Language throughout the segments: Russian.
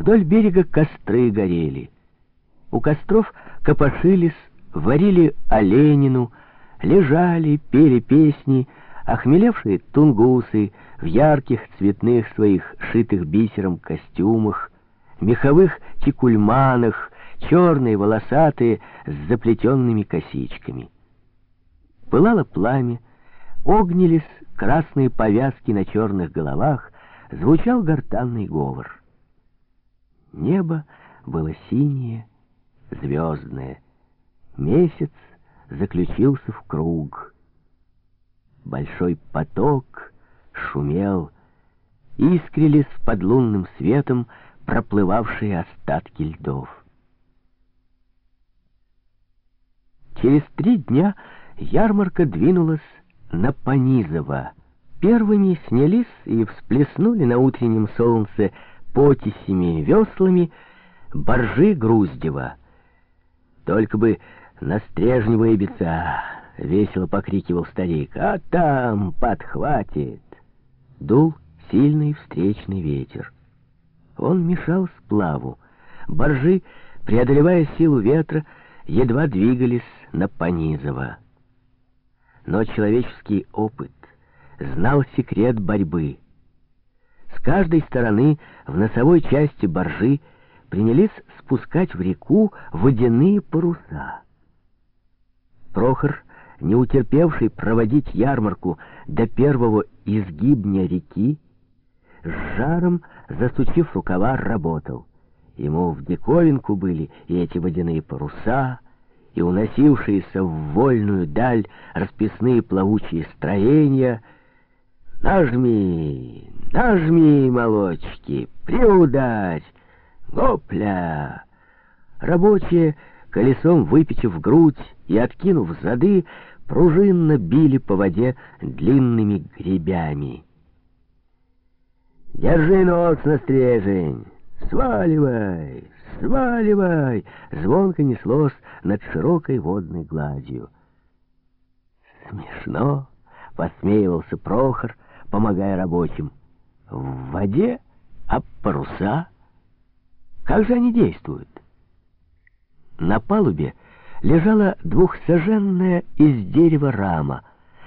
Вдоль берега костры горели. У костров копошились, варили оленину, лежали, пели песни, охмелевшие тунгусы в ярких цветных своих шитых бисером костюмах, меховых чекульманах, черные, волосатые, с заплетенными косичками. Пылало пламя, огнились красные повязки на черных головах, звучал гортанный говор. Небо было синее, звездное. Месяц заключился в круг. Большой поток шумел, искрились под лунным светом проплывавшие остатки льдов. Через три дня ярмарка двинулась на Понизово. Первыми снялись и всплеснули на утреннем солнце потисями и веслами боржи Груздева. Только бы на стрежне выбиться, весело покрикивал старик, а там подхватит. Дул сильный встречный ветер. Он мешал сплаву. Боржи, преодолевая силу ветра, едва двигались на Понизово. Но человеческий опыт знал секрет борьбы. С каждой стороны в носовой части боржи принялись спускать в реку водяные паруса. Прохор, не утерпевший проводить ярмарку до первого изгибня реки, с жаром, засучив рукава, работал. Ему в диковинку были и эти водяные паруса, и уносившиеся в вольную даль расписные плавучие строения. «Нажми, нажми, молочки, приударь, гопля!» Рабочие, колесом выпечив грудь и откинув зады, пружинно били по воде длинными гребями. «Держи нос на стрежень! Сваливай! Сваливай!» Звонко неслось над широкой водной гладью. «Смешно!» — посмеивался Прохор, помогая рабочим. «В воде, а паруса? Как же они действуют?» На палубе лежала двухсаженная из дерева рама,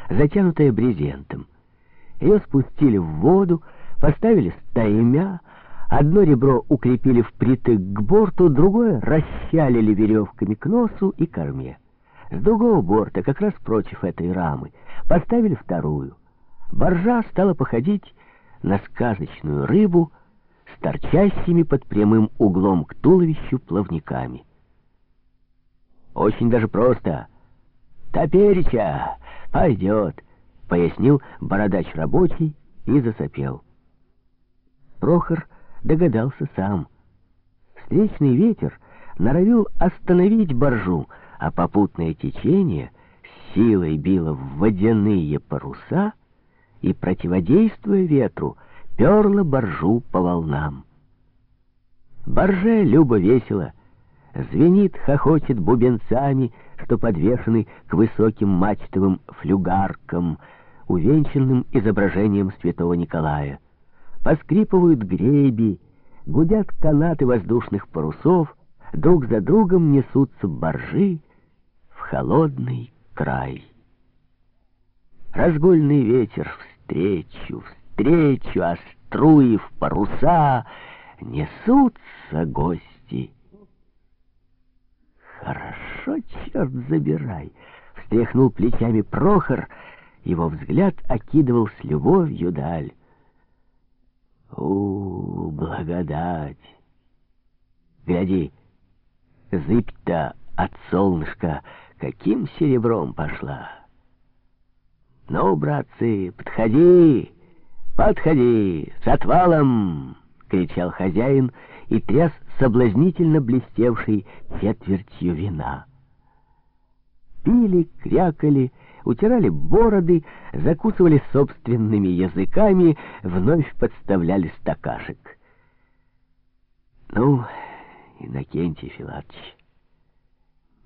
затянутая брезентом. Ее спустили в воду, поставили стаймя, одно ребро укрепили впритык к борту, другое расщалили веревками к носу и корме. С другого борта, как раз против этой рамы, поставили вторую. Боржа стала походить на сказочную рыбу с торчащими под прямым углом к туловищу плавниками. Очень даже просто. «Топереча! Пойдет!» — пояснил бородач рабочий и засопел. Прохор догадался сам. Встречный ветер норовил остановить боржу, а попутное течение силой било в водяные паруса и, противодействуя ветру, перло боржу по волнам. Борже любо весело, звенит, хохочет бубенцами, что подвешены к высоким мачтовым флюгаркам, увенчанным изображением святого Николая поскрипывают греби, гудят канаты воздушных парусов, друг за другом несутся боржи в холодный край. Разгульный ветер встречу, встречу, а струи в паруса несутся гости. Хорошо, черт забирай, встряхнул плечами Прохор, его взгляд окидывал с любовью даль. У, благодать! Гляди, зыбь-то от солнышка каким серебром пошла. Ну, братцы, подходи, подходи, с отвалом! кричал хозяин и тряс соблазнительно блестевшей четвертью вина. Пили, крякали, утирали бороды, закусывали собственными языками, вновь подставляли стакашек. «Ну, Иннокентий Филатович,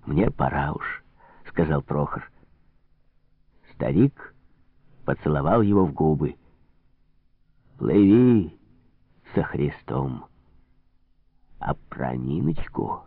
мне пора уж», — сказал Прохор. Старик поцеловал его в губы. «Плыви со Христом». про Ниночку.